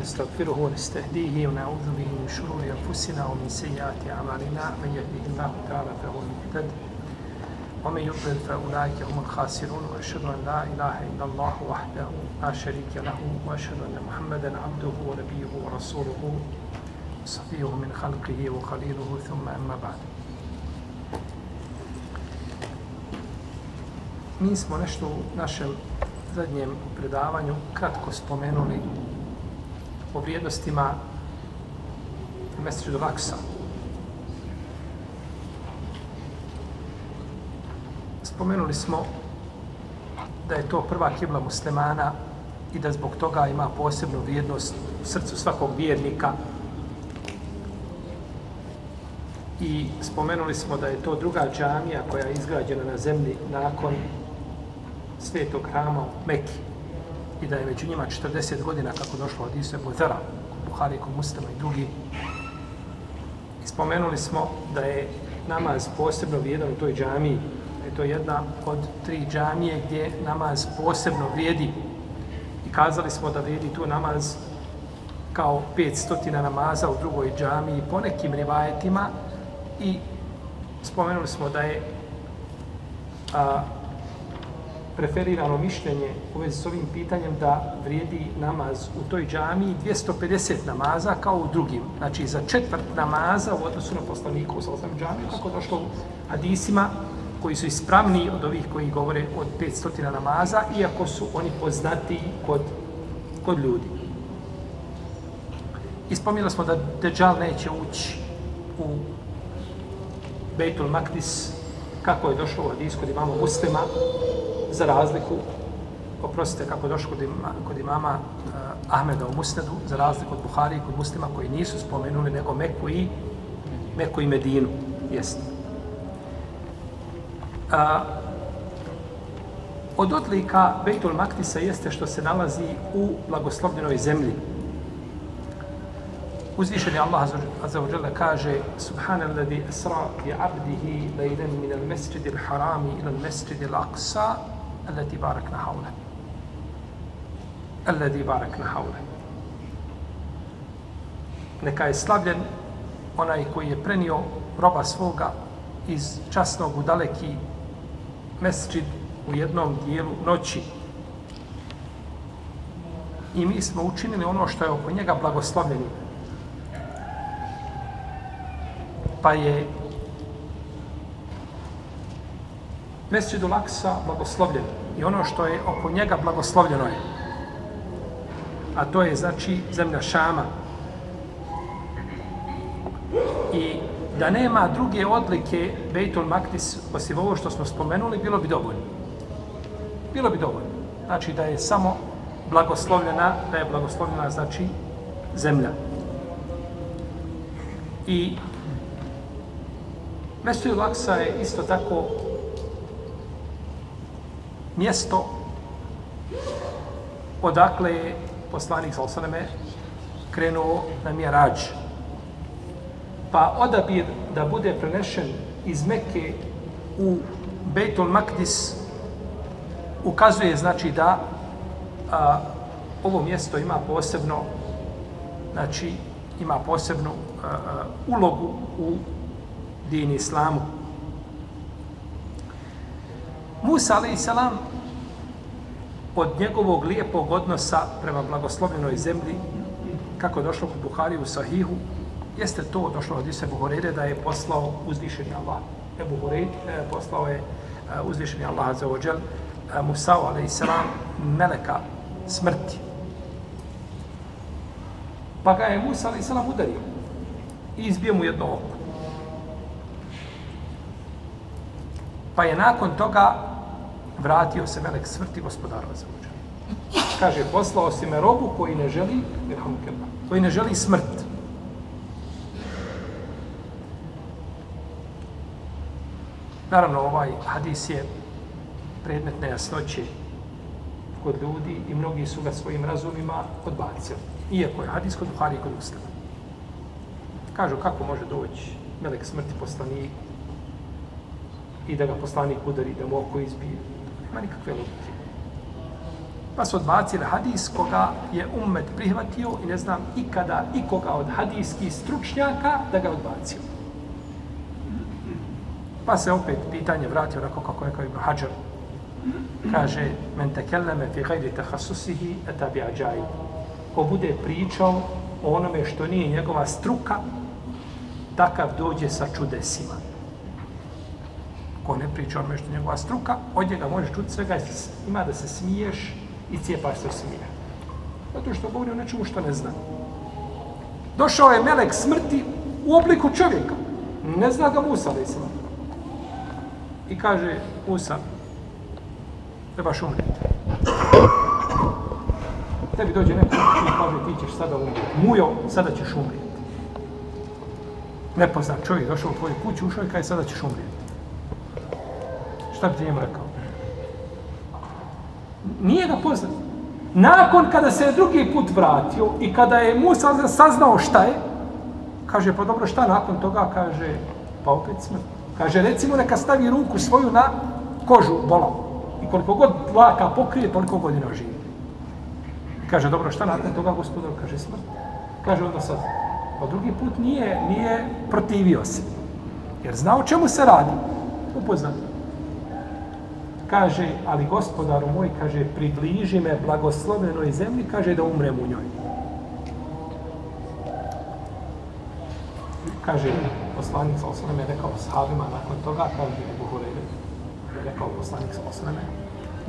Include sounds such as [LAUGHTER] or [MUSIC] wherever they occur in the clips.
ونستغفره ونستهديه ونعوذ به من شرور أنفسنا ومن سيئات أعمالنا. من يهده الله تعالى فهو المهتد ومن يضلل فأولئك هم الخاسرون. وأشهد أن لا إله إلا الله وحده لا شريك له وأشهد أن محمدا عبده ونبيه ورسوله صفيه من خلقه وخليله. ثم أما بعد. Mi smo nešto u našem zadnjem predavanju kratko spomenuli o vrijednostima Mesridu Laksa. Spomenuli smo da je to prva kibla muslimana i da zbog toga ima posebnu vrijednost u srcu svakog vjernika. I spomenuli smo da je to druga džamija koja je izgrađena na zemlji nakon svetog hrama u Mekki i da je među njima 40 godina kako došlo od Isu Ebu Zara, Buhari, kod Muslima i drugi. I spomenuli smo da je namaz posebno vrijedan u toj džamiji. Je to jedna od tri džamije gdje namaz posebno vrijedi. I kazali smo da vrijedi tu namaz kao 500 namaza u drugoj džamiji po nekim rivajetima i spomenuli smo da je a, preferirano mišljenje u vezi s ovim pitanjem da vrijedi namaz u toj džamiji 250 namaza kao u drugim. Znači za četvrt namaza u odnosu na poslaniku u Salosam džamiju, kako došlo u hadisima koji su ispravni od ovih koji govore od 500 namaza, iako su oni poznati kod, kod ljudi. Ispomnili smo da Dejjal neće ući u Bejtul Maktis, kako je došlo u hadisku od imamo muslima, za razliku, oprostite kako je došlo kod, ima, kod imama uh, Ahmeda u Musnedu, za razliku od Buhari i kod muslima koji nisu spomenuli nego Meku i, Meku i Medinu. Jeste. Uh, od odlika Bejtul Maktisa jeste što se nalazi u blagoslovljenoj zemlji. Uzvišeni Allah Azza kaže Jalla kaže asra bi abdihi lejlen min al mesjidi al harami ila al mesjidi al aqsa التي باركنا حوله الذي باركنا حوله neka je slavljen onaj koji je prenio roba svoga iz časnog u daleki mesčid u jednom dijelu noći i mi smo učinili ono što je oko njega blagoslovljeni pa je Mesđidu Laksa blagoslovljen i ono što je oko njega blagoslovljeno je. A to je znači zemlja Šama. I da nema druge odlike Bejtul Maktis osim ovo što smo spomenuli, bilo bi dovoljno. Bilo bi dovoljno. Znači da je samo blagoslovljena, da je blagoslovljena znači zemlja. I Mesđidu Laksa je isto tako mjesto odakle je poslanik sa osaneme krenuo na Mjerađ. Pa odabir da bude prenešen iz Mekke u Bejtul Makdis ukazuje znači da a, ovo mjesto ima posebno znači ima posebnu a, a, ulogu u dini islamu. Musa a.s od njegovog lijepog odnosa prema blagoslovljenoj zemlji, kako je došlo kod Buhari u Sahihu, jeste to došlo od Isa Buhorere da je poslao uzvišeni Allah. Ebu Hurej e, poslao je e, uzvišeni Allah za ođel e, Musa selam, meleka smrti. Pa ga je Musa selam udario i izbio mu jedno oko. Pa je nakon toga vratio se melek smrti gospodarova za uđe. Kaže, poslao si me robu koji ne želi, koji ne želi smrt. Naravno, ovaj hadis je predmet nejasnoće kod ljudi i mnogi su ga svojim razumima odbacili. Iako je hadis kod Buhari i kod Muslima. Kažu kako može doći melek smrti poslaniku i da ga poslanik udari, da mu oko izbije. Nema nikakve logike. Pa su odbacili hadis koga je ummet prihvatio i ne znam ikada ikoga od hadijskih stručnjaka da ga odbacio. Pa se opet pitanje vratio onako kako je kao Ibn Hajar. Kaže, men tekelleme fi gajri tahasusihi etabi ađaji. Ko bude pričao o onome što nije njegova struka, takav dođe sa čudesima. Ko ne priča o onome što njegova struka, od njega možeš čuti svega, ima da se smiješ i cijepaš se smije. Zato što govori o nečemu što ne zna. Došao je melek smrti u obliku čovjeka. Ne zna ga Musa, da sam. I kaže, Musa, trebaš umriti. Tebi dođe neko i kaže, ti ćeš sada umriti. Mujo, sada ćeš umriti. Nepoznat čovjek došao u tvoju kuću, ušao i kaže, sada ćeš umriti. Šta bi ti njemu rekao? Nije ga poznat. Nakon kada se je drugi put vratio i kada je Musa saznao šta je, kaže, pa dobro, šta nakon toga? Kaže, pa opet smrt. Kaže, recimo, neka stavi ruku svoju na kožu bola. I koliko god dlaka pokrije, toliko godina živi. Kaže, dobro, šta nakon toga, gospodar? Kaže, smrt. Kaže, onda sad, pa drugi put nije, nije protivio se. Jer zna o čemu se radi. Upoznat kaže, ali gospodaru moj, kaže, približi me blagoslovenoj zemlji, kaže da umrem u njoj. Kaže, poslanik sa osvrame rekao sahabima nakon toga, kaže, Ebu Hureyre, rekao poslanik sa osvrame,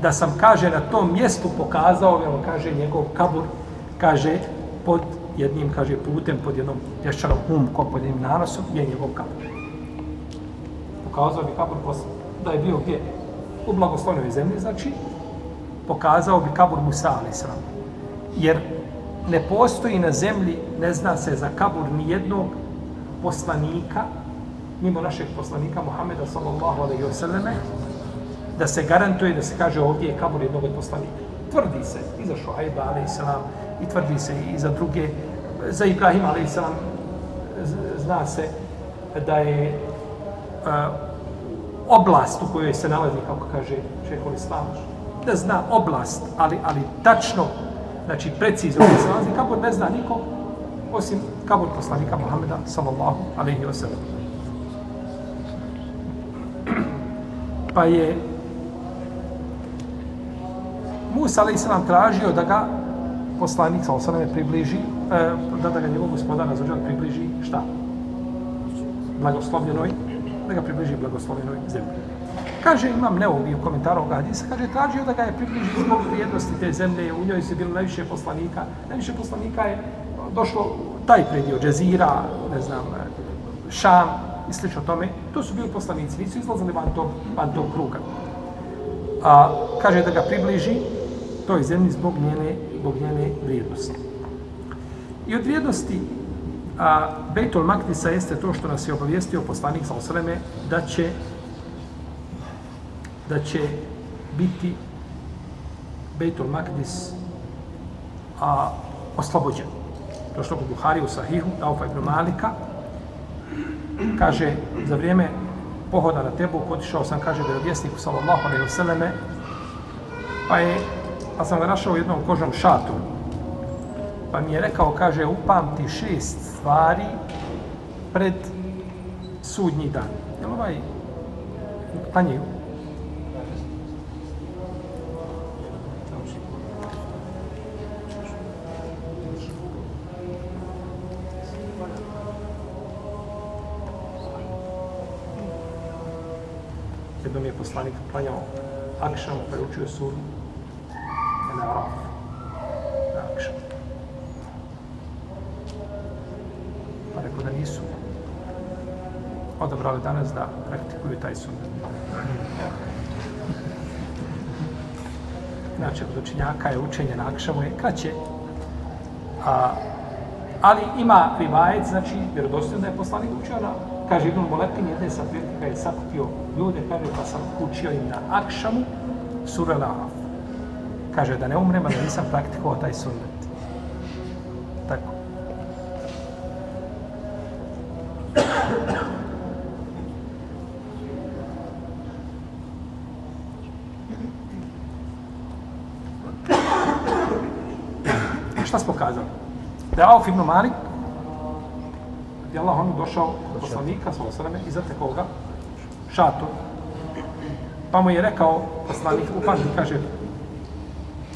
da sam, kaže, na tom mjestu pokazao, evo, kaže, njegov kabur, kaže, pod jednim, kaže, putem, pod jednom ješćarom humkom, pod jednim nanosom, je njegov kabur. Pokazao bi kabur posle, da je bio gdje? U blagoslovnoj zemlji, znači, pokazao bi kabur Musa, ali sram. Jer ne postoji na zemlji, ne zna se za kabur ni jednog poslanika, mimo našeg poslanika Muhameda sallallahu alaihi wasallame, da se garantuje da se kaže ovdje je kabur jednog od poslanika. Tvrdi se i za Šuhajba alaihi sallam, i tvrdi se i za druge, za Ibrahim alaihi sallam, zna se da je oblast u kojoj se nalazi, kako kaže šehol Islam, da zna oblast, ali, ali tačno, znači precizno gdje se nalazi, kako ne zna niko, osim kabur poslanika Muhammeda, sallallahu alaihi wa sallam. Pa je Musa alaihi sallam tražio da ga poslanik sa osaname približi, eh, da, da ga njegov gospodar razvođan približi šta? Blagoslovljenoj da ga približi blagoslovenoj zemlji. Kaže, imam neovi u komentaru ovoga hadisa, kaže, tražio da ga je približi zbog vrijednosti te zemlje, u njoj se bilo najviše poslanika. Najviše poslanika je došlo taj predio, Džezira, ne znam, e, Šam i slično tome. To su bili poslanici, nisu izlazili van tog, van tog kruga. A, kaže da ga približi toj zemlji zbog njene, zbog njene vrijednosti. I od vrijednosti A Bejtul Maktisa jeste to što nas je obavijestio poslanik sa Osaleme da će da će biti Bejtul Maktis a, oslobođen. Došlo što Buhari u Sahihu, Daufa ibn Malika, kaže, za vrijeme pohoda na Tebu, otišao sam, kaže, da je vjesniku, sallallahu alaihi wa pa je, pa sam ga našao u jednom kožnom šatu, pa mi je rekao, kaže, upamti šest stvari pred sudnji dan. Je li ovaj klanjaju? Jednom je poslanik klanjao Akšam, pa je učio suru na Araf. Na Akšam. rekao da nisu odabrali danas da praktikuju taj sunnet. Znači, od učenjaka je učenje na akšamu je kraće. A, ali ima rivajet, znači, vjerodostojno da je poslanik učio na, kaže Ibn Moletin, jedne sa prijateljka je sakupio ljude, kaže, pa sam učio im na akšamu sura Lahaf. Kaže, da ne umrem, da nisam praktikovao taj sunnet. Tako. šta smo kazali? Da je Auf ibn Malik, je Allah on došao poslanika, sa osrame, i zatekao ga šator. Pa mu je rekao, poslanik, upamti, kaže,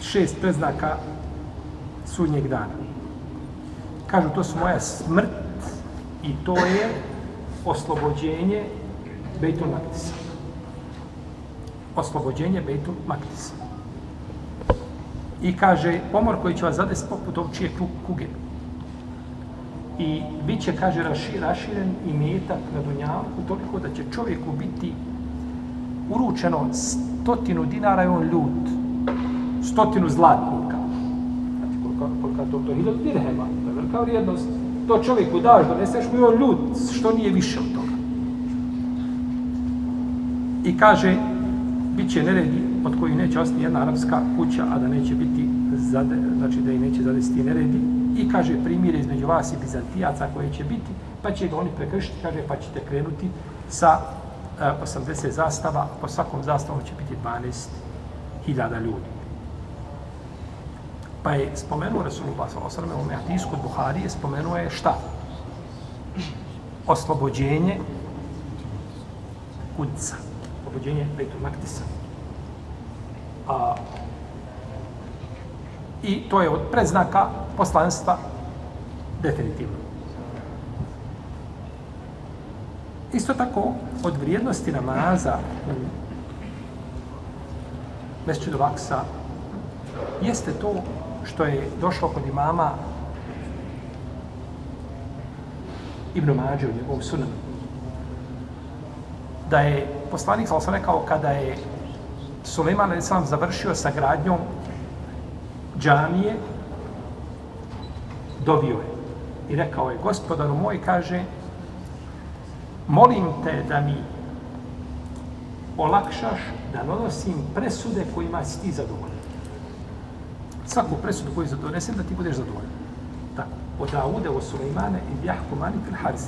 šest preznaka sudnjeg dana. Kažu, to su moja smrt i to je oslobođenje Bejtul Maktisa. Oslobođenje Bejtul Maktisa. I kaže, pomor koji će vas zadesi poput ovčije kuge. I bit će, kaže, raširen i metak na dunjavku toliko da će čovjeku biti uručeno stotinu dinara i on ljut. Stotinu zlatnika. Znači, koliko, koliko to, to hiljad dirhema. To je velika vrijednost. To čovjeku daš, doneseš mu i on ljut, što nije više od toga. I kaže, bit će neredi od kojih neće ostati jedna arapska kuća, a da neće biti zade, znači da i neće zadesiti neredi. I kaže, primire između vas i bizantijaca koje će biti, pa će ga oni prekršiti, kaže, pa ćete krenuti sa e, 80 zastava, po svakom zastavom će biti 12.000 ljudi. Pa je spomenuo Rasulullah s.a.v. u Mehatisku Buhari je spomenuo je šta? Oslobođenje Kudca. Oslobođenje Bejtul Maktisa. A, I to je od predznaka poslanstva definitivno. Isto tako, od vrijednosti namaza u Mesčidu Vaksa jeste to što je došlo kod imama Ibn Mađe u njegovom sunanu. Da je poslanik sam rekao kada je Suleiman sam završio sa gradnjom džamije, dobio je. I rekao je, gospodaru moj, kaže, molim te da mi olakšaš da donosim presude kojima si ti zadovoljan. Svaku presudu koju donesem da ti budeš zadovoljan. Tako. Od Daude o Sulejmane i Jahku mani fil haris.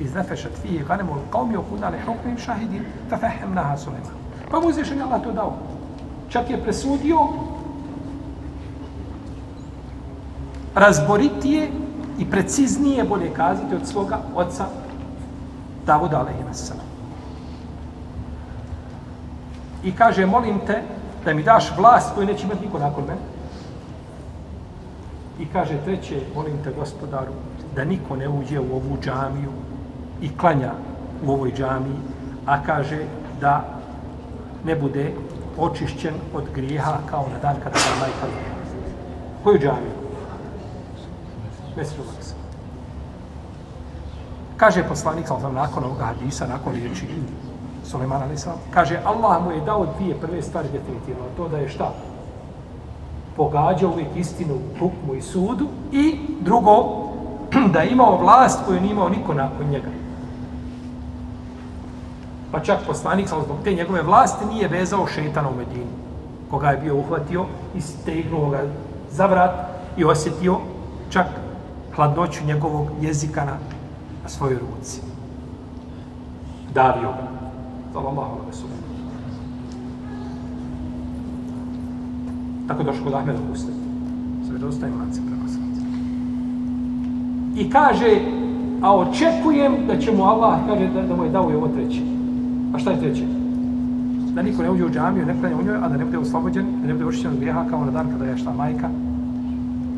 Iz nefešat fije ganemu u qavmi o kunale hukmim šahidin fa fahem naha Sulejman. Pa mu uzvišen Allah to dao. Čak je presudio razboritije i preciznije bolje kazati od svoga oca Davuda a.s. I kaže, molim te da mi daš vlast koju neće imati niko nakon mene. I kaže, treće, molim te, gospodaru, da niko ne uđe u ovu džamiju i klanja u ovoj džamiji, a kaže da ne bude očišćen od grijeha kao na dan kada je majka Koju džamiju? Mesiru Maksa. Kaže poslanik, ali nakon ovoga hadisa, nakon riječi Sulemana Alisa, kaže, Allah mu je dao dvije prve stvari definitivno, to da je šta? Pogađa uvijek istinu u hukmu i sudu i drugo, [CLEARS THROAT] da je imao vlast koju nije imao niko nakon njega. Pa čak poslanik, ali zbog te njegove vlasti, nije vezao šetana u Medinu, koga je bio uhvatio i stegnuo ga za vrat i osjetio čak hladnoću njegovog jezika na na svojoj ruci. Davio ga. Sallallahu alaihi sallam. Tako došlo kod Ahmeda Kuste. Sve dostaje lance prema. I kaže, a očekujem da će mu Allah, kaže da, da mu je dao i ovo treće. A šta je treće? Da niko ne uđe u džamiju, ne klanja u njoj, a da ne bude oslobođen, da ne bude očišćen od grijeha kao na dan kada je šta majka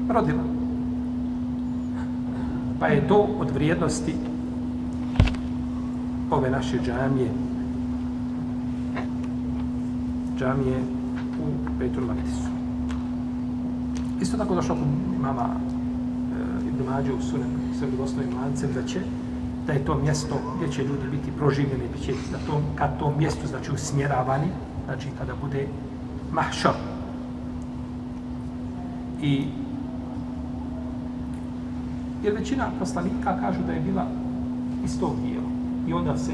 rodila pa je to od vrijednosti ove naše džamije džamije u Petur Matisu. Isto tako došlo kod mama e, eh, Ibn Mađe u Sunem sa vredosnovim lancem da će da je to mjesto gdje će ljudi biti proživljeni, bit će da to, kad to mjesto znači usmjeravani, znači kada bude mahšar. I Jer većina poslanika kažu da je bila iz tog dijela. I onda se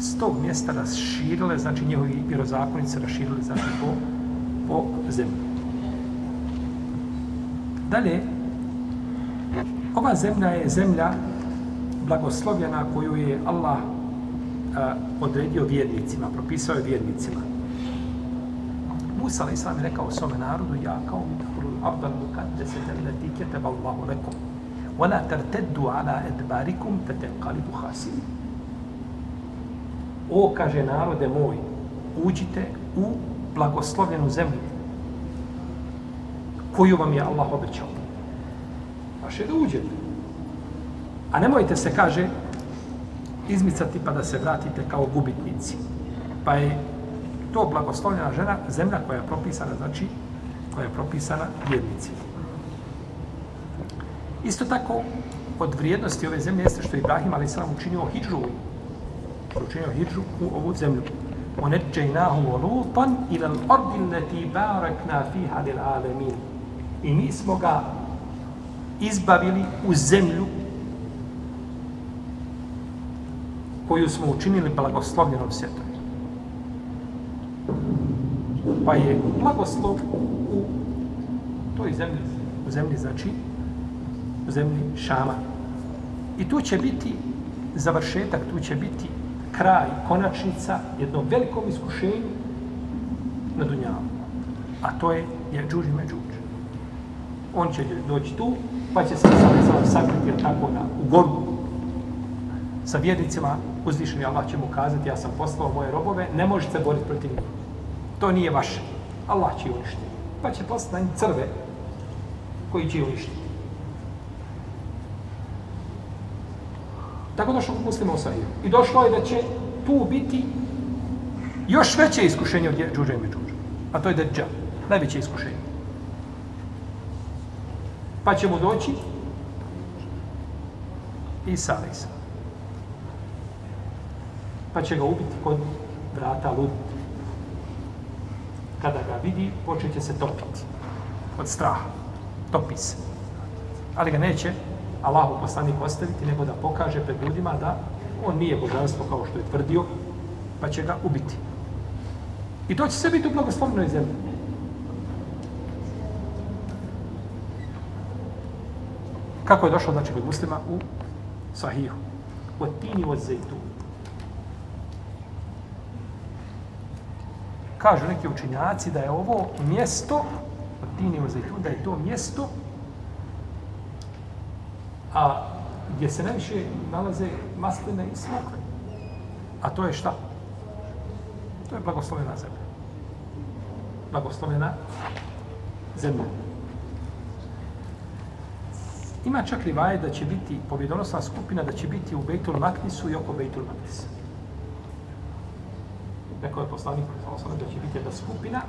s tog mjesta raširile, znači njihovi vjerozakonice raširile znači, po, po zemlji. Dalje, ova zemlja je zemlja blagoslovljena koju je Allah a, odredio vjernicima, propisao je vjernicima. Musa alaih je rekao svome narodu, ja kao mi dahulu abdal mukadese leti keteba Allahu rekom Wala tarteddu ala edbarikum te te kalibu. O, kaže narode moj, uđite u blagoslovljenu zemlju koju vam je Allah obećao. Baš je da uđete. A nemojte se, kaže, izmicati pa da se vratite kao gubitnici. Pa je to blagoslovljena žena, zemlja koja je propisana, znači, koja je propisana vjernicima. Isto tako, od vrijednosti ove zemlje jeste što je Ibrahim ali sam učinio hidžu, učinio hidžu u ovu zemlju. وَنَجَّيْنَاهُ وَلُوطًا إِلَى الْأَرْضِ الَّتِي بَارَكْنَا فِيهَا لِلْعَالَمِينَ I mi smo ga izbavili u zemlju koju smo učinili blagoslovljenom svijetom. Pa je blagoslov u toj zemlji, u zemlji znači, u zemlji Šama. I tu će biti završetak, tu će biti kraj, konačnica jednom velikom iskušenju na Dunjavu. A to je Jeđuž i Međuž. On će doći tu, pa će se sam sakriti tako na, u goru sa vjernicima, uzvišeni Allah će mu kazati, ja sam poslao moje robove, ne možete boriti protiv njih. To nije vaše. Allah će uništiti. Pa će poslati crve koji će uništiti. Tako došlo kod muslima u Sahiju. I došlo je da će tu biti još veće iskušenje od Džuđa i Međuđa. A to je Dejjal. Najveće iskušenje. Pa će mu doći Isa, Isa. Pa će ga ubiti kod vrata lud. Kada ga vidi, počeće se topiti. Od straha. Topi se. Ali ga neće Allahu poslanik ostaviti, nego da pokaže pred ljudima da on nije božanstvo kao što je tvrdio, pa će ga ubiti. I to će sve biti u blagoslovnoj zemlji. Kako je došlo, znači, kod muslima u Sahihu? U tini od zejtu. Kažu neki učinjaci da je ovo mjesto, od tini od zejtu, da je to mjesto a gdje se najviše nalaze masline i smokve. A to je šta? To je blagoslovena zemlja. Blagoslovena zemlja. Ima čak rivaje da će biti pobjedonosna skupina, da će biti u Bejtul Maknisu i oko Bejtul Maknisa. Neko je poslanik da će biti jedna skupina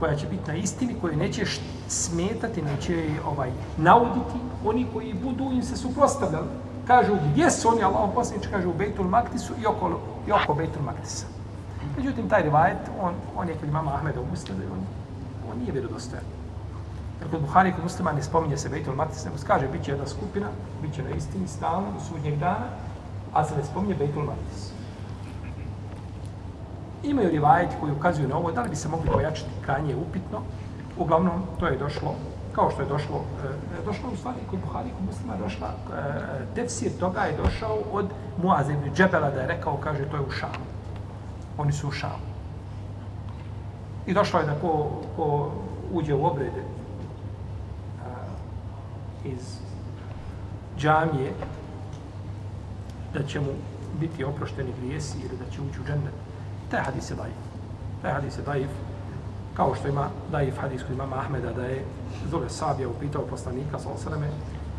koja će biti na istini, koju neće smetati, neće ovaj nauditi oni koji budu im se suprostavljali. Kažu, gdje su oni, Allah poslanič kaže u Bejtul Maktisu i oko, i oko Bejtul Maktisa. Međutim, taj rivajet, on, on je kod imama Ahmeda u Muslima, on, on nije vjerodostojan. Jer kod Buhari, kod muslima ne spominje se Bejtul Maktis, nego kaže, bit će jedna skupina, bit će na istini, stalno, u sudnjeg dana, a se ne spominje Bejtul Maktis. Imaju rivajeti koji ukazuju na ovo, da li bi se mogli pojačati kranje upitno. Uglavnom, to je došlo, kao što je došlo, e, došlo u stvari kod Buhari, kod muslima došla, e, tefsir toga je došao od Muaze ibn Džebela da je rekao, kaže, to je u Šamu. Oni su u Šamu. I došlo je da ko, ko uđe u obrede iz džamije, da će mu biti oprošteni grijesi ili da će ući u džennet. Taj hadis je daif. Taj hadis je daif. Kao što ima daif hadis kod imama Ahmeda da je Zule Sabija upitao poslanika sa osaleme,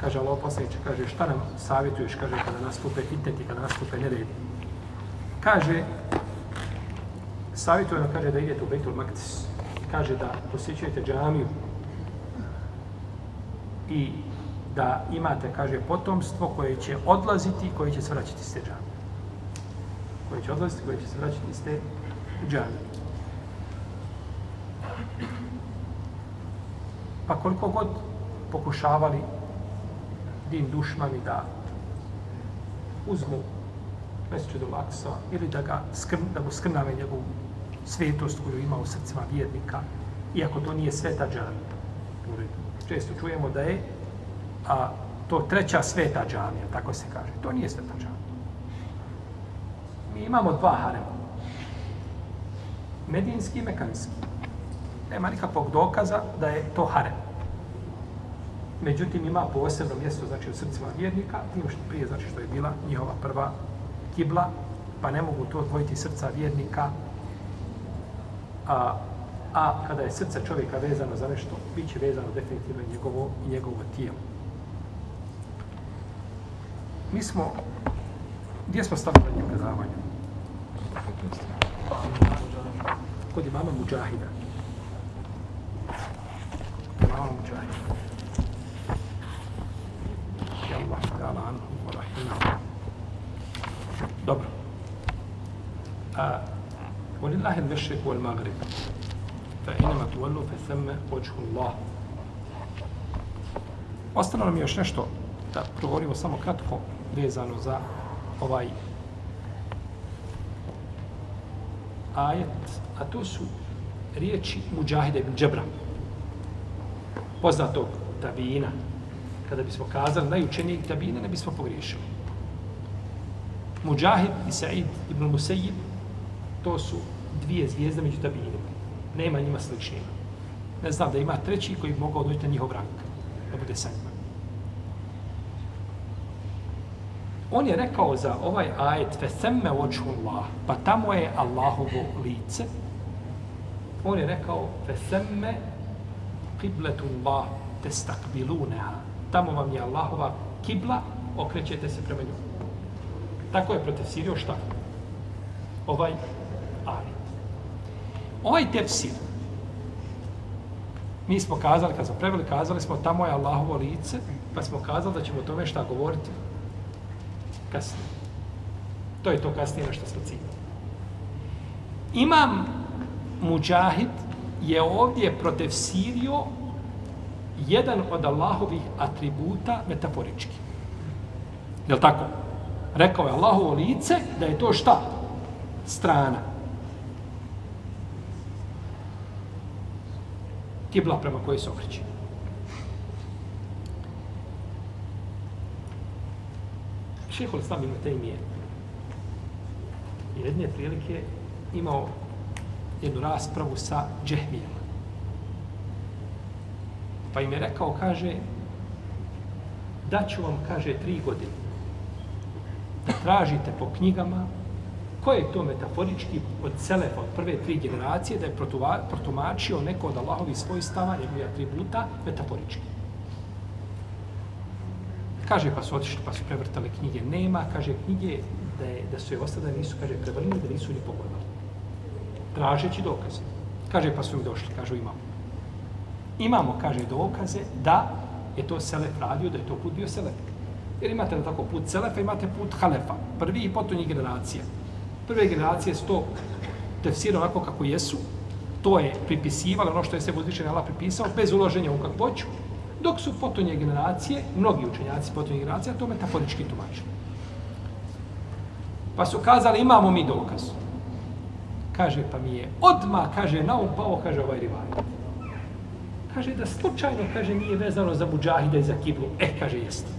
kaže Allah poslaniče, kaže šta nam savjetuješ, kaže kada nastupe fitneti, kada nastupe neredi. Kaže, savjetuje nam, kaže da idete u Bejtul Maktis, kaže da posjećujete džamiju i da imate, kaže, potomstvo koje će odlaziti i koje će se vraćati s te džamije koji će odlaziti, koji će se vraćati iz te džane. Pa koliko god pokušavali din dušmani da uzmu Mesiću do Laksa ili da ga skrn, da mu skrnave njegovu svetost koju ima u srcima vjernika, iako to nije sveta džanija. Često čujemo da je a, to treća sveta džanija, tako se kaže. To nije sveta džanija mi imamo dva harema. Medinski i mekanski. Nema nikakvog dokaza da je to harem. Međutim, ima posebno mjesto, znači, u srcima vjernika, tim što prije, znači, što je bila njihova prva kibla, pa ne mogu to odvojiti srca vjernika, a, a kada je srce čovjeka vezano za nešto, bit će vezano definitivno njegovo, njegovo tijelo. Mi smo, gdje smo stavili na predavanju? Kod imama Mujahida. Imama Mujahida. Ja Allah ta'ala anhu wa rahimah. Dobro. A, ولله المشرق والمغرب فإنما تولوا فثم وجه الله Ostalo nam je još nešto da progovorimo samo kratko vezano za ovaj ajet, a to su riječi Mujahide ibn Džebra, poznatog tabina. Kada bismo kazali najučenijeg tabina, ne bismo pogriješili. Mujahid i Sa'id ibn Musayyib, to su dvije zvijezde među tabinima. Nema njima sličnima. Ne znam da ima treći koji bi mogao doći na njihov rang, da bude sa njima. On je rekao za ovaj ajet fe semme Allah, pa tamo je Allahovo lice. On je rekao fe semme qibletu Tamo vam je Allahova kibla, okrećete se prema njom. Tako je protefsirio šta? Ovaj ajet. Ovaj tefsir, mi smo kazali, kad smo preveli, kazali smo tamo je Allahovo lice, pa smo kazali da ćemo o tome šta govoriti kasnije. To je to kasnije na što smo ciljali. Imam Mujahid je ovdje protefsirio jedan od Allahovih atributa metaforički. Je li tako? Rekao je Allahovo lice da je to šta? Strana. Kibla prema kojoj se okreće. Šeho Islam ima te imije. Jedne prilike imao jednu raspravu sa džehmijama. Pa im je rekao, kaže, daću vam, kaže, tri godine da tražite po knjigama koje je to metaforički od Selefa, od prve tri generacije, da je protumačio neko od Allahovi svojstava, njegovih atributa, metaforički. Kaže, pa su otišli, pa su prevrtali knjige. Nema, kaže, knjige da, je, da su je ostale, da nisu, kaže, prevrnili, da nisu ni pogledali. Tražeći dokaze. Kaže, pa su im došli, kaže, imamo. Imamo, kaže, dokaze da je to Selef radio, da je to put bio Selef. Jer imate na tako put Selefa, imate put Halefa, prvi i potonji generacija. Prve generacije su to tefsira onako kako jesu, to je pripisivalo, ono što je se uzvišen Allah pripisao, bez uloženja u kakvoću, Dok su potonje generacije, mnogi učenjaci potonje generacije, to metaforički tumače. Pa su kazali, imamo mi dokaz. Kaže, pa mi je odma kaže, na um, pao, kaže ovaj rivaj. Kaže, da slučajno, kaže, nije vezano za muđahide i za kiblu. E, kaže, jeste.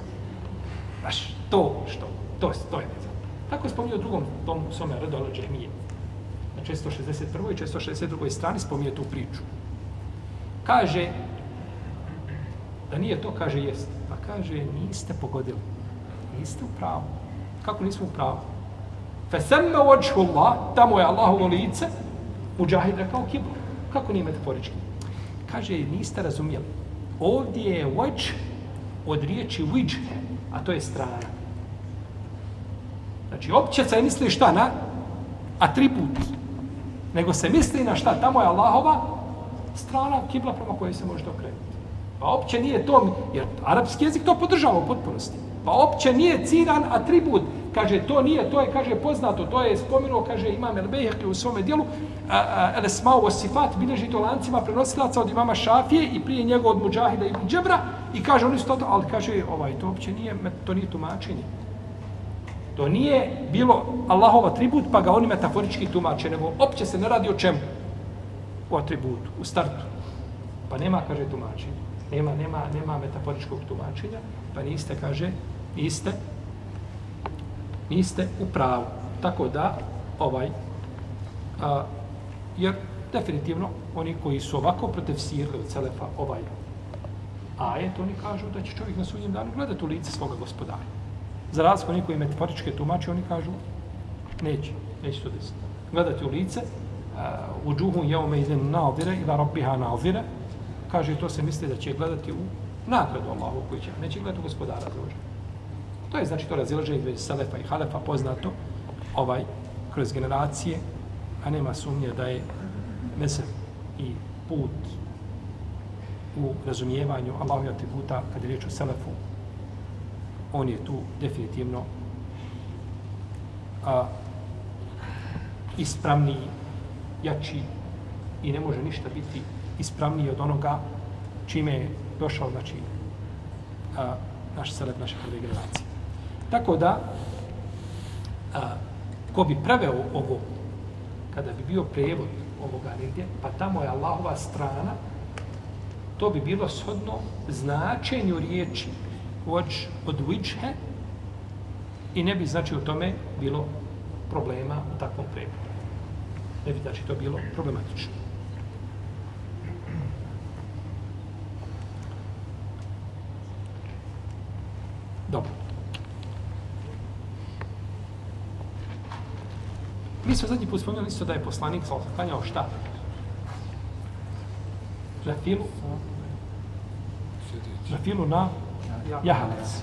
Znaš, to što, to, to je vezano. Tako je spominio drugom tomu svome redole džemije. Na 461. i 462. strani spominje tu priču. Kaže, Da nije to, kaže, jest. Pa kaže, niste pogodili. Niste u pravu. Kako nismo u pravu? Fe očhu Allah, tamo je Allahovo lice, muđahid rekao kibla. Kako nije metaforički? Kaže, niste razumjeli. Ovdje je oč od riječi viđ, a to je strana. Znači, opće se misli šta na atribut, nego se misli na šta, tamo je Allahova strana kibla prema kojoj se može okrenuti. Pa opće nije to, jer arapski jezik to podržava u potpunosti. Pa opće nije ciran atribut. Kaže, to nije, to je, kaže, poznato, to je spomenuo, kaže, imam El Bejhekli u svome dijelu, El Esmao Osifat, bilježi to lancima prenosilaca od imama Šafije i prije njega od Mujahida i Džebra i kaže, oni su to, ali kaže, ovaj, to opće nije, to nije tumačenje. To nije bilo Allahov atribut, pa ga oni metaforički tumače, nego opće se ne radi o čemu? O atributu, u startu. Pa nema, kaže, tumačenje nema, nema, nema metaforičkog tumačenja, pa niste, kaže, niste, niste u pravu. Tako da, ovaj, a, jer definitivno, oni koji su ovako protefsirili od Selefa ovaj ajet, oni kažu da će čovjek na sudnjem danu gledati u lice svoga gospodara. Za razliku oni koji metaforičke tumače, oni kažu neće, neće to desiti. Gledati u lice, u džuhu jeume izen nadire ila rabbiha nadire, kaže to se misli da će gledati u nagradu Allahu koji će, neće gledati u gospodara za. To je znači to razilaženje između Selefa i Halefa poznato ovaj kroz generacije, a nema sumnje da je mesel i put u razumijevanju Allahu atributa puta kad je riječ o Selefu, on je tu definitivno a, ispravniji, jači i ne može ništa biti ispravniji od onoga čime je došao, znači, a, naš selef, naše prve generacije. Tako da, a, ko bi preveo ovo, kada bi bio prevod ovoga negdje, pa tamo je Allahova strana, to bi bilo shodno značenju riječi watch od vičhe i ne bi znači u tome bilo problema u takvom prevodu. Ne bi znači to bilo problematično. Dobro. Mi smo zadnji put spomenuli isto da je poslanik sa klanjao šta? Na filu? Na filu na jahalic.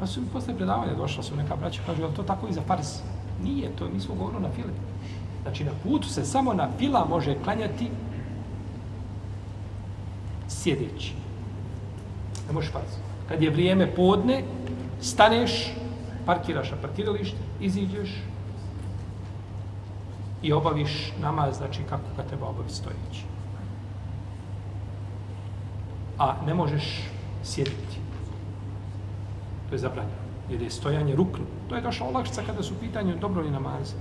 Pa su mi posle predavanja došla su neka braća, kažu, je to tako i za fars? Nije, to mi smo govorili na fili. Znači, na putu se samo na fila može klanjati sjedeći. Ne možeš fars. Kad je vrijeme podne, staneš, parkiraš na parkiralište, iziđeš i obaviš namaz, znači kako ga treba obaviti stojeći. A ne možeš sjediti. To je zabranjeno. Jer je stojanje ruknu. To je došla olakšica kada su u pitanju dobro li namaz.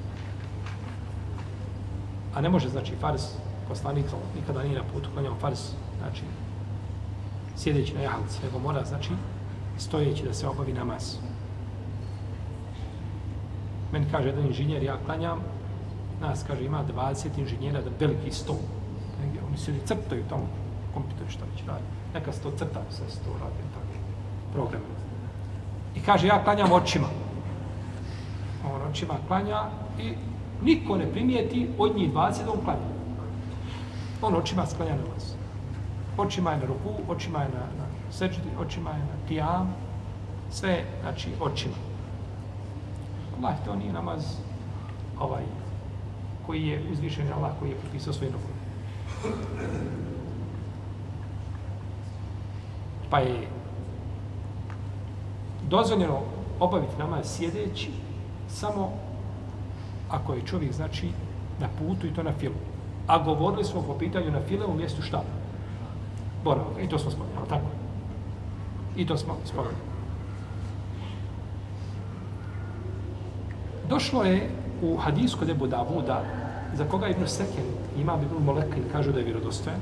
A ne može, znači, fars, poslanik, nikada nije na putu, klanjao fars, znači, sjedeći na jahalci, nego mora, znači, stojeći da se obavi namaz. Meni kaže jedan inženjer, ja klanjam, nas, kaže, ima 20 inženjera da veliki stol. Negdje, oni se crtaju tamo, kompjuter šta će radi. Neka se to crta, sve se to radi, tako, program. I kaže, ja klanjam očima. On očima klanja i niko ne primijeti od njih 20 da on klanja. On očima sklanja namaz. Očima je na ruku, očima je na, na seđdi, očima je na tijam, sve, znači, očima. Allah, to nije namaz ovaj, koji je uzvišen Allah, koji je propisao svoj nogu. Pa je dozvoljeno obaviti namaz sjedeći samo ako je čovjek, znači, na putu i to na filu. A govorili smo po pitanju na file u mjestu šta? boravka. I to smo spomenuli, tako? I to smo spomenuli. Došlo je u hadisu kod Ebu Davuda, za koga Ibn Seken ima Ibn Molekin, kažu da je vjerodostojan.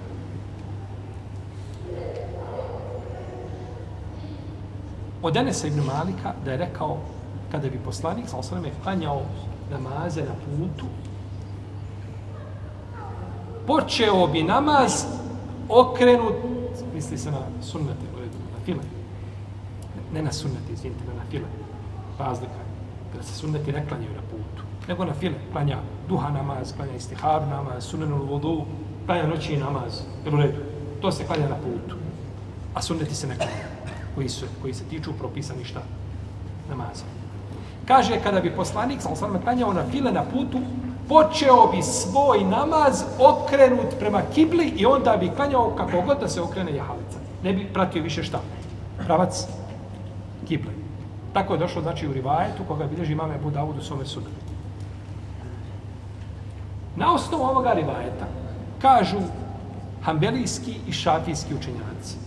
Od Enesa Ibn Malika da je rekao, kada bi poslanik, sa osvrame, klanjao namaze na putu, počeo bi namaz okrenut, misli se na sunnete, na file. Ne na sunnete, izvinite, na file. Pa razlika kada se sunneti ne klanjaju na putu. Nego na file. Klanja duha namaz, klanja istiharu namaz, sunnenu vodu, klanja noći namaz. Jel u redu? To se klanja na putu. A sunneti se ne klanja. Koji, su, koji se tiču propisani šta? Namaza. Kaže, kada bi poslanik, sam sam klanjao na file na putu, počeo bi svoj namaz okrenut prema kibli i onda bi klanjao kako god da se okrene jahalica. Ne bi pratio više šta? Pravac kibli. Tako je došlo znači u rivajetu koga bilježi imame Budavud u svome sudu. Na osnovu ovoga rivajeta kažu hambelijski i šafijski učenjaci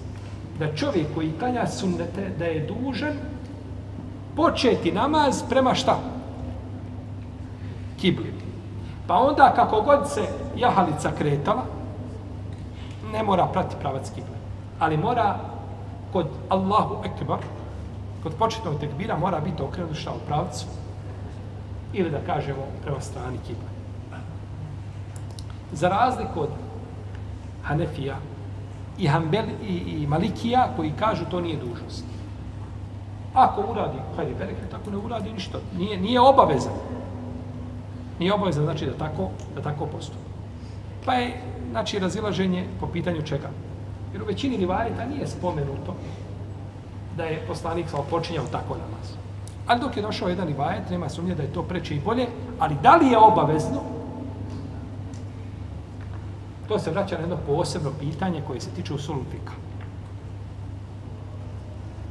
da čovjek koji klanja sunnete da je dužan početi namaz prema šta? Kibli. Pa onda kako god se jahalica kretala, ne mora prati pravac kible. Ali mora kod Allahu Ekbar, kod početnog tekbira, mora biti okrenut šta u pravcu ili da kažemo prema strani kible. Za razliku od Hanefija i, Hanbel, i, i Malikija koji kažu to nije dužnost. Ako uradi, hajde bereket, tako ne uradi ništa. Nije, nije obaveza. Nije obaveza znači da tako, da tako postupi. Pa je, znači, razilaženje po pitanju čega. Jer u većini rivajeta nije spomenuto da je poslanik sa počinjao tako namaz. Ali dok je došao jedan rivajet, nema sumnje da je to preče i bolje, ali da li je obavezno, to se vraća na jedno posebno pitanje koje se tiče usulufika.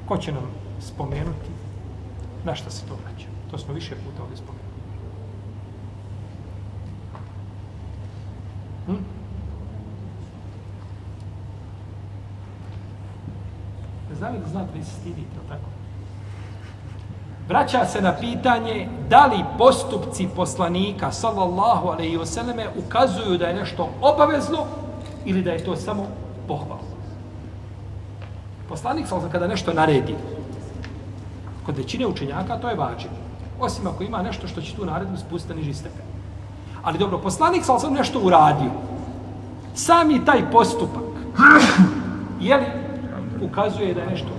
Ko će nam spomenuti na šta se to vraća? To smo više puta ovdje spomenuli. Hm? Ne znam da znate, vi se stidite, tako? Vraća se na pitanje da li postupci poslanika, sallallahu alaihi vseleme ukazuju da je nešto obavezno ili da je to samo pohvalno. Poslanik, sallallahu kada nešto naredi, kod većine učenjaka, to je vađen. Osim ako ima nešto što će tu naredbu spustiti niži stepen. Ali dobro, poslanik sallallahu nešto uradio. Sami taj postupak, je li ukazuje da je nešto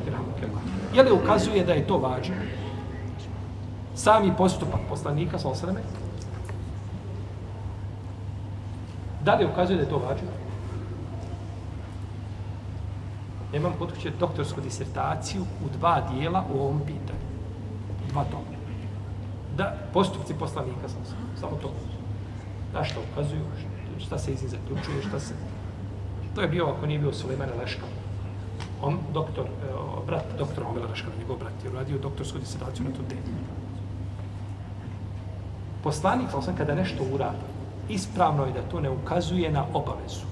je li ukazuje da je to važno? Sami postupak poslanika, sa osreme, da li ukazuje da je to važno? Ja imam kod doktorsku disertaciju u dva dijela u ovom pitanju. Dva tome. Da, postupci poslanika, sa osreme, samo to. Da što ukazuju, šta se iz njih zaključuje, šta se... To je bio, ako nije bio Suleman Leškao on, doktor, e, brat, doktor Omela Raškana, njegov brat, je uradio doktorsku disertaciju na tu temu. Poslanik, sam kada nešto uradi, ispravno je da to ne ukazuje na obavezu.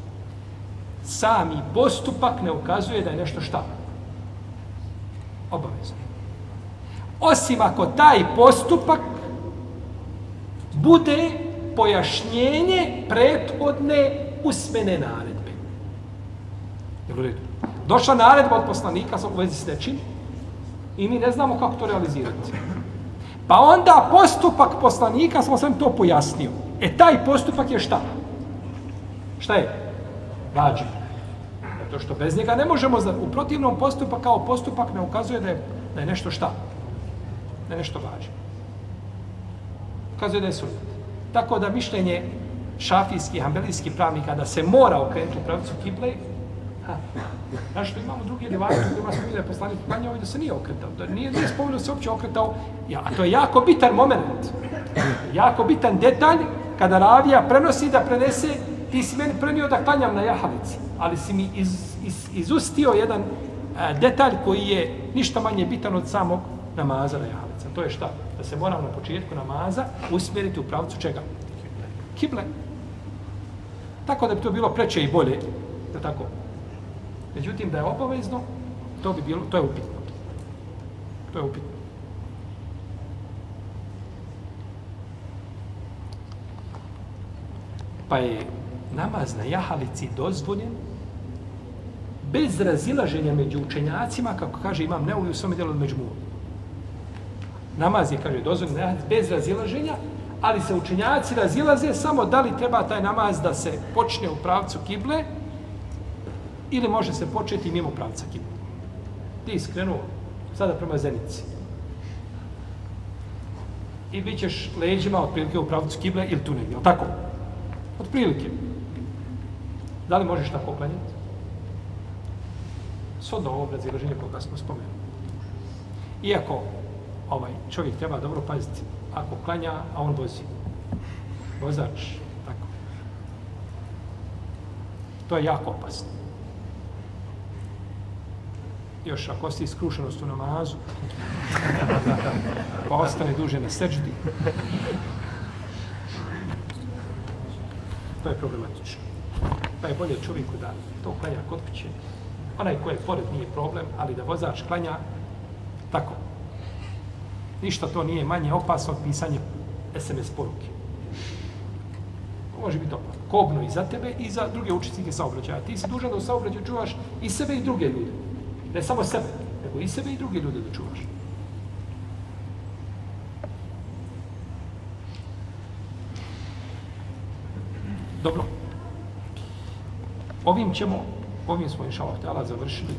Sami postupak ne ukazuje da je nešto šta? Obavezno. Osim ako taj postupak bude pojašnjenje prethodne usmene naredbe. Jel u redu? Došla naredba od poslanika sa vezi s nečim i mi ne znamo kako to realizirati. Pa onda postupak poslanika, smo sam to pojasnio. E taj postupak je šta? Šta je? Vađi. Zato što bez njega ne možemo, u protivnom postupak kao postupak ne ukazuje da je, da je nešto šta? Da je nešto vađi. Ukazuje da je sunet. Tako da mišljenje šafijskih, ambelijskih pravnika da se mora okrenuti u pravcu kible, Znaš što imamo drugi rivaje u kojima smo vidjeli poslanik klanjao ovaj i da se nije okretao. Da nije, nije spomenuo da se uopće okretao. Ja, a to je jako bitan moment. Jako bitan detalj kada ravija prenosi da prenese ti si meni prenio da klanjam na jahalici. Ali si mi iz, iz, izustio jedan a, detalj koji je ništa manje bitan od samog namaza na jahalici. To je šta? Da se moramo na početku namaza usmjeriti u pravcu čega? Kible. Tako da bi to bilo preče i bolje. Da tako? Međutim, da je obavezno, to bi bilo, to je upitno. To je upitno. Pa je namaz na jahalici dozvoljen bez razilaženja među učenjacima, kako kaže imam ne u svome djelu među. Namaz je, kaže, dozvoljen na bez razilaženja, ali se učenjaci razilaze samo da li treba taj namaz da se počne u pravcu kible, ili može se početi mimo pravca kibla. Ti skrenuo sada prema zenici. I bit ćeš leđima otprilike u pravcu kible ili tu negdje, tako? Otprilike. Da li možeš tako klanjati? Sodno ovo razilaženje koga smo spomenuli. Iako ovaj čovjek treba dobro paziti, ako klanja, a on vozi. Vozač, tako. To je jako opasno još ako ostaje skrušenost u namazu, pa ostane duže na seđdi, to je problematično. Pa je bolje čovjeku da to klanja kod kuće. Onaj ko je pored nije problem, ali da vozač klanja tako. Ništa to nije manje opasno od pisanja SMS poruke. Može biti opasno. Kobno i za tebe i za druge učesnike saobraćaja. Ti si dužan da u saobraćaju čuvaš i sebe i druge ljude. Ne samo sebe, nego i sebe i druge ljude da čuvaš. Dobro. Ovim ćemo, ovim smo inša Allah završili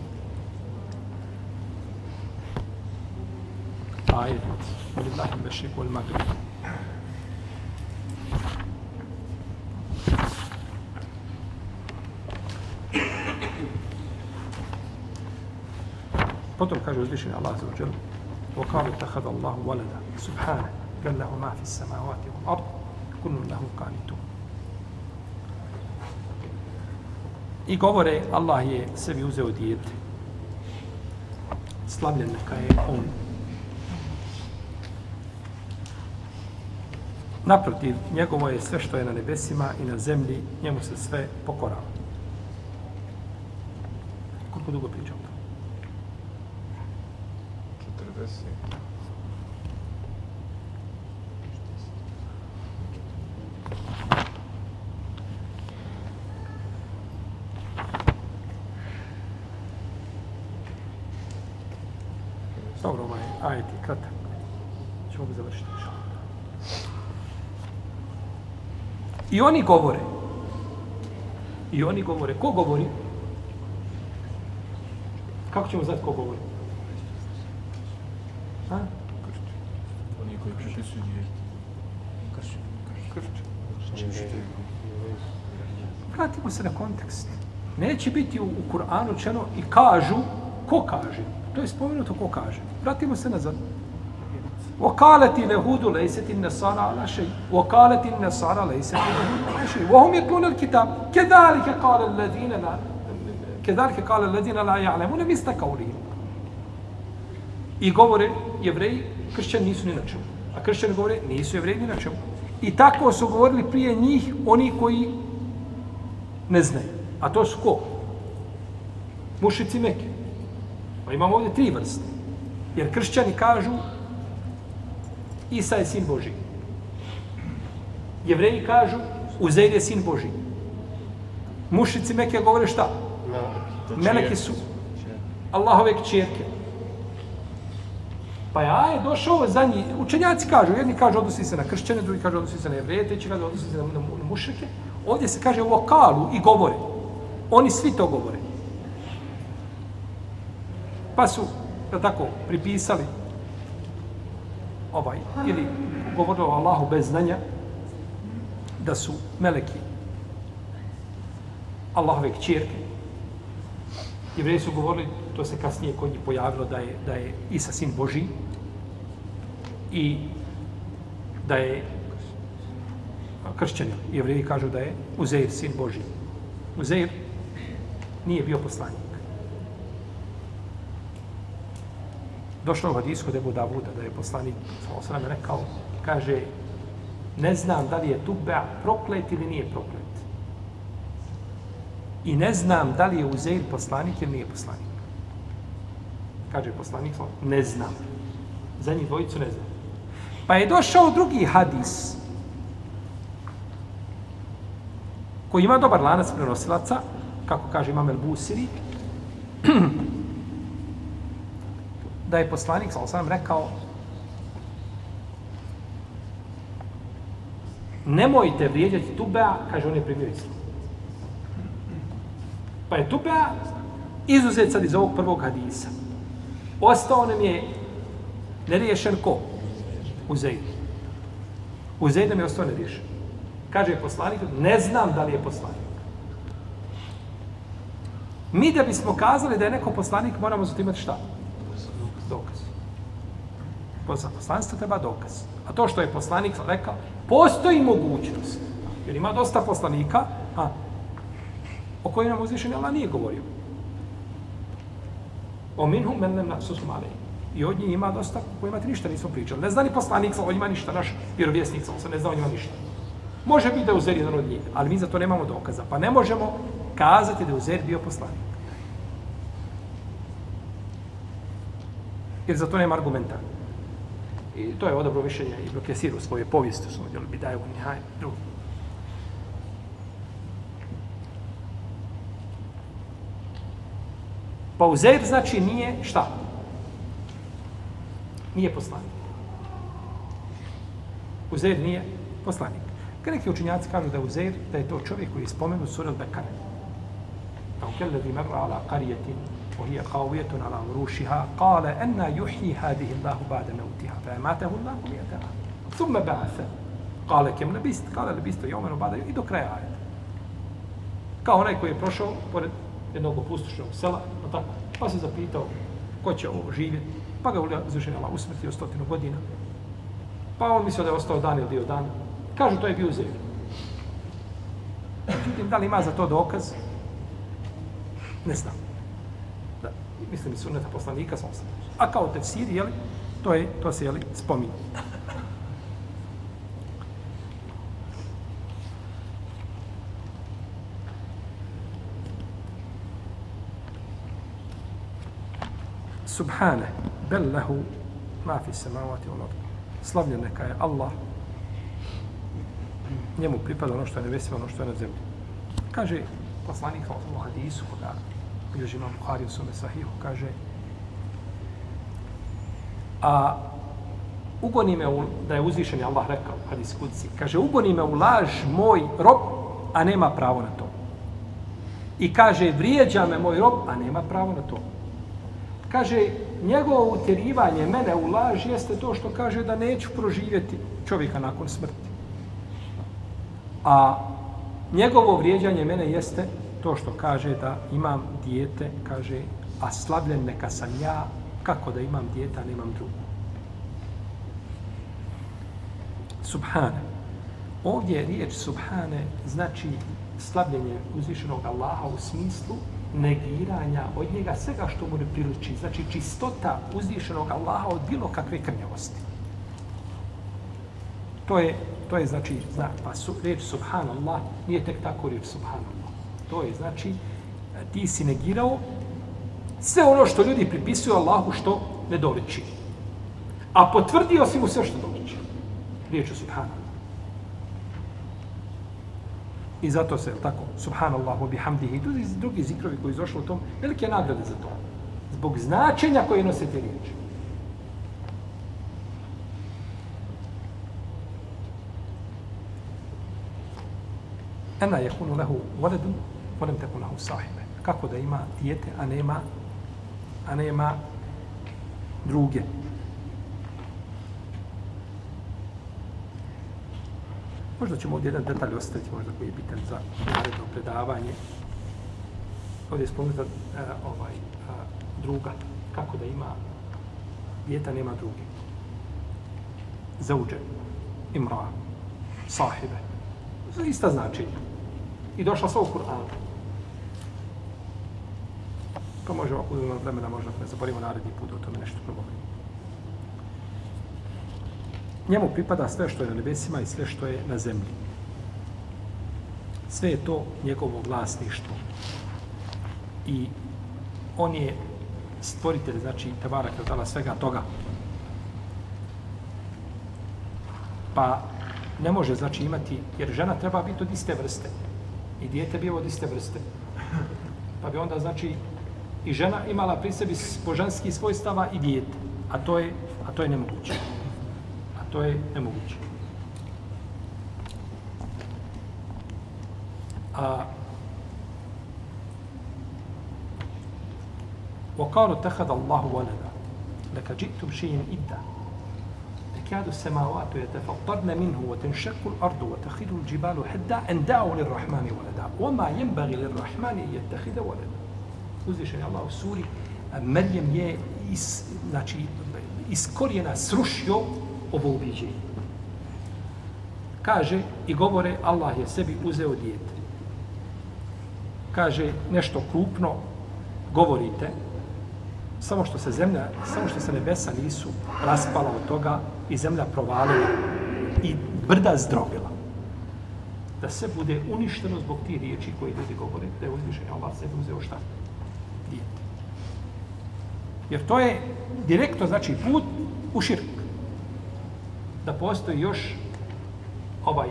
ajet Lillahi mešrik wal kaže uzvišenje Allah za uđelu وقالوا اتخذ الله ولدا سبحانه بل له ما في السماوات والأرض كل له قانتون I govore, Allah je sebi uzeo dijete. Slavljen neka je on. Naprotiv, njegovo je sve što je na nebesima i na zemlji, njemu se sve pokorava. Koliko dugo pričam Ajet je kratak. Ćemo ga završiti. I oni govore. I oni govore. Ko govori? Kako ćemo znati ko govori? A? Oni koji prepisuju dijete. Vratimo se na kontekst. Neće biti u, u Kur'anu čeno i kažu, ko kaže? To je spomenuto ko kaže. Vratimo se nazad. وقالت اليهود ليست النصارى على شيء وقالت النصارى ليست اليهود على شيء وهم يتلون الكتاب كذلك قال الذين لا كذلك قال الذين لا يعلمون مثل قولهم I govore, jevreji, kršćani nisu ni na čemu. A kršćani govore, nisu jevreji ni na čemu. I tako su govorili prije njih oni koji ne znaju. A to su ko? Mušici Mekke. Pa imamo ovdje tri vrste. Jer kršćani kažu Isa je sin Boži. Jevreji kažu Uzeir je sin Boži. Mušici Mekke govore šta? Meleki su Allahove kćerke. Pa ja je došao za njih, učenjaci kažu, jedni kažu odnosi se na kršćane, drugi kažu odnosi se na jevreje, treći kažu odnosi se na, na, na mušrike. Ovdje se kaže u vokalu i govore. Oni svi to govore. Pa su, je tako, pripisali ovaj, ili govorili o Allahu bez znanja, da su meleki Allahove kćerke. Jevreji su govorili, to se kasnije kod njih pojavilo, da je, da je Isa sin Boži i da je kršćanin. Jevreji kažu da je Uzeir sin Boži. Uzeir nije bio poslanik. Došlo u hadisku Debu Davuda da je poslanik sa osram rekao, kaže, ne znam da li je Tubba proklet ili nije proklet. I ne znam da li je Uzeir poslanik ili nije poslanik. Kaže poslanik, ne znam. Za njih dvojicu ne znam. Pa je došao drugi hadis koji ima dobar lanac prenosilaca, kako kaže Imam El Busiri, da je poslanik, sal sam rekao, nemojte vrijeđati Tubea, kaže on je primio islam. Pa je Tubea izuzet sad iz ovog prvog hadisa. Ostao nam je neriješen ko? Uzeid. Uzeid nam je ostao neriješen. Kaže je poslanik, ne znam da li je poslanik. Mi da bismo kazali da je neko poslanik, moramo zato imati šta? Dokaz. Za poslanstvo treba dokaz. A to što je poslanik rekao, postoji mogućnost. Jer ima dosta poslanika, a, o kojim nam uzvišenje Allah nije govorio. O minhum men nem naksusum alejim. I od njih ima dosta kojima ti ništa nismo pričali. Ne zna ni poslanik, o njima ništa, naš vjerovjesnik, se ne zna o njima ništa. Može biti da je Uzer jedan od njih, ali mi za to nemamo dokaza. Pa ne možemo kazati da je Uzer bio poslanik. jer za to nema argumenta. I to je odobro mišljenje Ibn Kesir u svojoj povijesti, u svojoj djelu Bidaje u Nihaj, drugo. Pa Uzeir znači nije šta? Nije poslanik. Uzeir nije poslanik. Neki učinjaci kažu da je Uzeir, da je to čovjek koji je spomenut suru Bekane. Kao kelle di mevra ala karijetinu وهي خاوية على عروشها قال أن يحيي هذه الله بعد موتها فأماته الله مئة عام ثم بعث قال كم لبست قال لبست يوما وبعد i do kraja ajeta. Kao onaj koji je prošao pored jednog opustošenog sela, no tako, pa se zapitao ko će ovo živjeti, pa ga uzvišenje Allah usmrtio stotinu godina, pa on mislio da je ostao dan ili dio dan, kažu to je bio zemlji. Međutim, da li ima za to dokaz? Ne znam. Mislim, sunneta poslanika sa osam. A kao tefsir, jeli, to, je, to se, jeli, spominje. Subhane, bel lehu ma fi samavati on ard. Slavljen neka je Allah. Njemu pripada ono što je nebesima, ono što je na zemlji. Kaže poslanik u hadisu koga bilježi imam Buhari u svome sahihu, kaže a ugoni me u, da je uzvišen je Allah rekao hadis kudci, kaže ugoni me u laž moj rob, a nema pravo na to. I kaže vrijeđa me moj rob, a nema pravo na to. Kaže, njegovo utjerivanje mene u laž jeste to što kaže da neću proživjeti čovjeka nakon smrti. A njegovo vrijeđanje mene jeste to što kaže da imam dijete, kaže, a slabljen neka sam ja, kako da imam dijete, a nemam drugu. Subhane. Ovdje je riječ Subhane znači slabljenje uzvišenog Allaha u smislu negiranja od njega svega što mu ne priliči. Znači čistota uzvišenog Allaha od bilo kakve krnjavosti. To je, to je znači, znak. pa su, riječ subhanallah nije tek tako riječ subhanallah. To je znači, ti si negirao sve ono što ljudi pripisuju Allahu što ne doliči. A potvrdio si mu sve što doliči. Riječ subhanallah. I zato se, tako, subhanallah, bihamdihi, i drugi, drugi zikrovi koji izošli u tom, velike nagrade za to. Zbog značenja koje nose te riječi. Ena je hunu lehu volem teku lehu sahibe. Kako da ima dijete, a nema, a nema druge. Možda ćemo ovdje jedan detalj ostaviti, možda koji je bitan za naredno predavanje. Ovdje je spomenuta uh, ovaj, uh, druga, kako da ima djeta, nema druge. Zauđe, imra, sahibe. Ista značenja. I došla sa u Kur'anu. Pa možemo, ako uzmano vremena, možda ne zaborimo naredni put o tome nešto progovorimo njemu pripada sve što je na nebesima i sve što je na zemlji. Sve je to njegovo vlasništvo. I on je stvoritelj, znači Tebara Kretala, svega toga. Pa ne može, znači, imati, jer žena treba biti od iste vrste. I dijete bi od iste vrste. Pa bi onda, znači, i žena imala pri sebi božanskih svojstava i dijete. A to je, a to je nemoguće to je nemoguće. A وقالوا اتخذ الله ولدا لك جئتم شيء إدا تكاد السماوات يتفطرن منه وتنشق الأرض وتخذ الجبال حدا أن دعوا للرحمن ولدا وما ينبغي للرحمن أن يتخذ ولدا uzvišen je Allah u suri Merjem je iz, znači, iskorijena srušio ovo ubiđenje. Kaže i govore Allah je sebi uzeo dijete. Kaže nešto krupno govorite samo što se zemlja, samo što se nebesa nisu raspala od toga i zemlja provalila i brda zdrobila. Da se bude uništeno zbog tih riječi koje ljudi govore, da je uzvišen Allah sebi uzeo šta? Dijete. Jer to je direktno znači put u širk da postoji još ovaj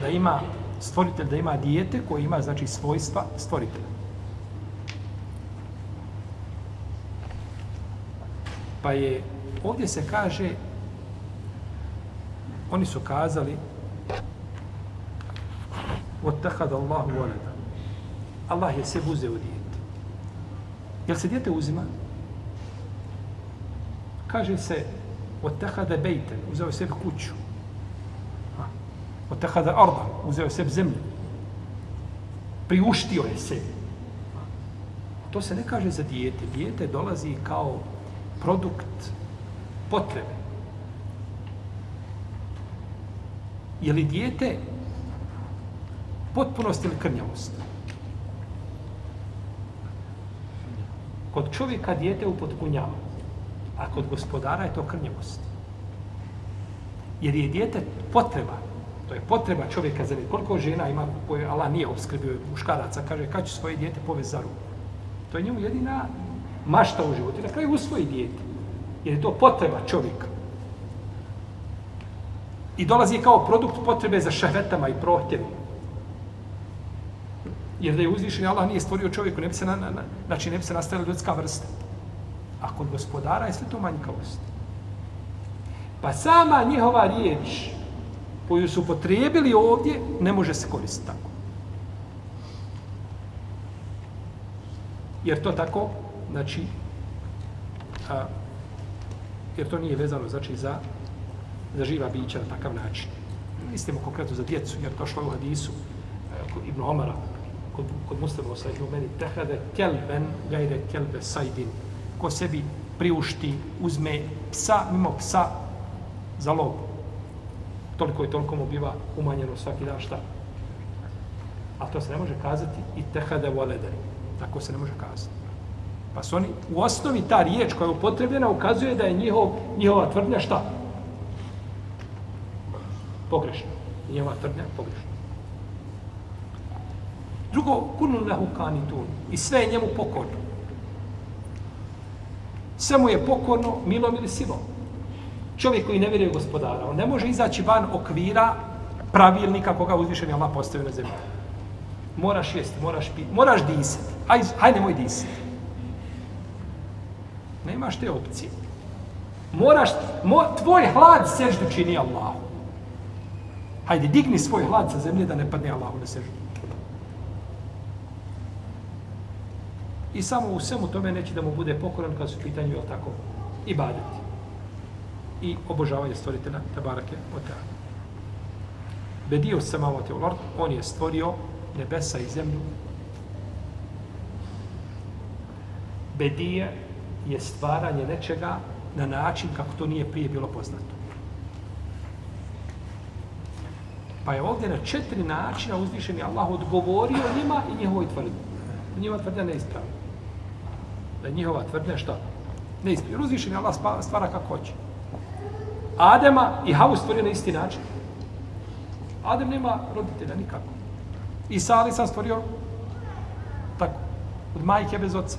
da ima stvoritelj da ima dijete koji ima znači svojstva stvoritelja. Pa je ovdje se kaže oni su kazali وَتَّخَدَ اللَّهُ وَلَدًا Allah je sebi uzeo dijete. Jel se dijete uzima? Kaže se, od bejten, uzeo sebi kuću. Od arda, uzeo sebi zemlju. Priuštio je sebi. To se ne kaže za dijete. Dijete dolazi kao produkt potrebe. Je li dijete potpunost ili krnjavost? Kod čovjeka dijete upotpunjava, a kod gospodara je to krnjivost. Jer je dijete potreba, to je potreba čovjeka za koliko žena ima koje Allah nije obskrbio muškaraca, kaže kad će svoje dijete povesti za ruku. To je njemu jedina mašta u životu. Na kraju usvoji dijete. Jer je to potreba čovjeka. I dolazi kao produkt potrebe za šahvetama i prohtjevima. Jer da je uzvišen, Allah nije stvorio čovjeku, ne bi se, na, na, znači ne bi se nastavila ljudska vrsta. A kod gospodara je sve to manjkavost. Pa sama njihova riječ koju su potrijebili ovdje, ne može se koristiti tako. Jer to tako, znači, a, jer to nije vezano, znači, za, za živa bića na takav način. Mislimo konkretno za djecu, jer to je u hadisu e, Ibn Omara, kod, kod Mustafa sa meni tehade kelben gajde kelbe sajdin ko sebi priušti uzme psa mimo psa za lov toliko i toliko mu biva umanjeno svaki dan šta? A to se ne može kazati i tehade voledari tako se ne može kazati. Pa su oni u osnovi ta riječ koja je upotrebljena ukazuje da je njihov, njihova tvrdnja šta? Pogrešna. Njihova tvrdnja pogrešna. Drugo, kunu lehu kanitun. I sve je njemu pokorno. Sve mu je pokorno milom ili silom. Čovjek koji ne vjeruje gospodara, on ne može izaći van okvira pravilnika koga uzvišen je Allah postavio na zemlji. Moraš jesti, moraš piti, moraš disati. Hajde, hajde nemoj disati. Nemaš te opcije. Moraš, mo, tvoj hlad seždu čini Allahu. Hajde, digni svoj hlad sa zemlje da ne padne Allahu na seždu. I samo u svemu tome neće da mu bude pokoran kad su pitanju, je tako, i badati. I obožavanje stvoritelja Tabarake Oteana. Bedio samavate u Lord, on je stvorio nebesa i zemlju. Bedije je stvaranje nečega na način kako to nije prije bilo poznato. Pa je ovdje na četiri načina uzvišeni Allah odgovorio njima i njihovoj tvrdnji. Njima tvrdnja ne da njihova tvrdnja šta? Ne ispiju. Uzvišen je Allah stvara kako hoće. Adema i Havu stvorio na isti način. Adem nema roditelja nikako. I Sali sam stvorio tako. Od majke bez oca.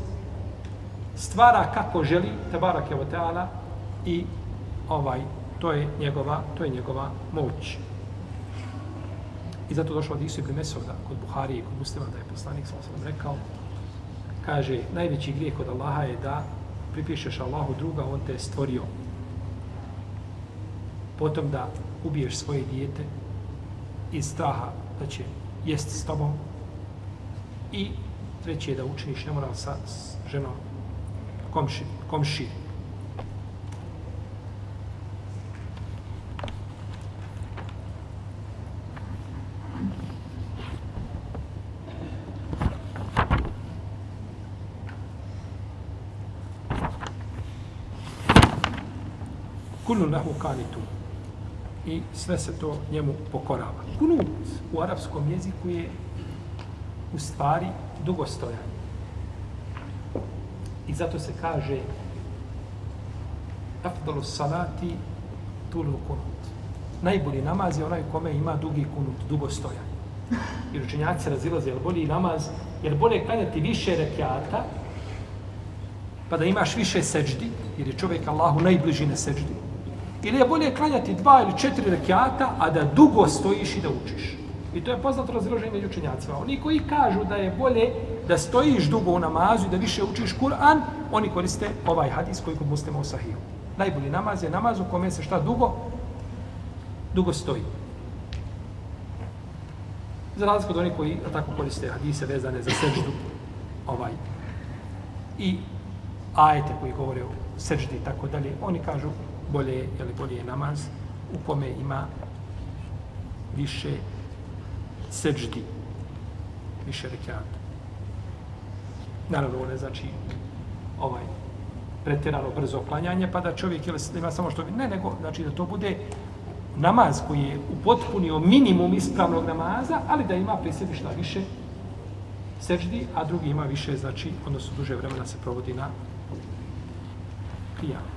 Stvara kako želi, tabarak je teala i ovaj, to je njegova, to je njegova moć. I zato došlo od Isu ibn Mesoda kod Buharije i kod muslima da je poslanik sa osam rekao kaže, najveći grijeh kod Allaha je da pripišeš Allahu druga, on te je stvorio. Potom da ubiješ svoje dijete iz straha da će jest s tobom. I treće je da učiniš nemoral sa ženom komši, komši. Kullu lehu kanitu. I sve se to njemu pokorava. Kunut u arapskom jeziku je u stvari dugostojanje. I zato se kaže afdalu salati tulu kunut. Najbolji namaz je onaj kome ima dugi kunut, dugostojanje. I učenjaci se razilaze, je bolji namaz, jer bolje klanjati više rekiata, pa da imaš više seđdi, jer je čovjek Allahu najbliži na seđdi, Ili je bolje klanjati dva ili četiri rekiata, a da dugo stojiš i da učiš. I to je poznato razloženje među učenjacima. Oni koji kažu da je bolje da stojiš dugo u namazu i da više učiš Kur'an, oni koriste ovaj hadis koji kod muslima u sahiju. Najbolji namaz je namaz u kome se šta dugo? Dugo stoji. Za razliku od onih koji tako koriste hadise vezane za seždu, ovaj, i ajete koji govore o seždi i tako dalje, oni kažu bolje je, li bolje je namaz u kome ima više seđdi, više rekiata. Naravno, ovo ne znači ovaj, pretjerano brzo klanjanje, pa da čovjek ili ima samo što... Ne, nego, znači da to bude namaz koji je upotpunio minimum ispravnog namaza, ali da ima pri sebi šta više seždi, a drugi ima više, znači, odnosno duže vremena se provodi na pijavu.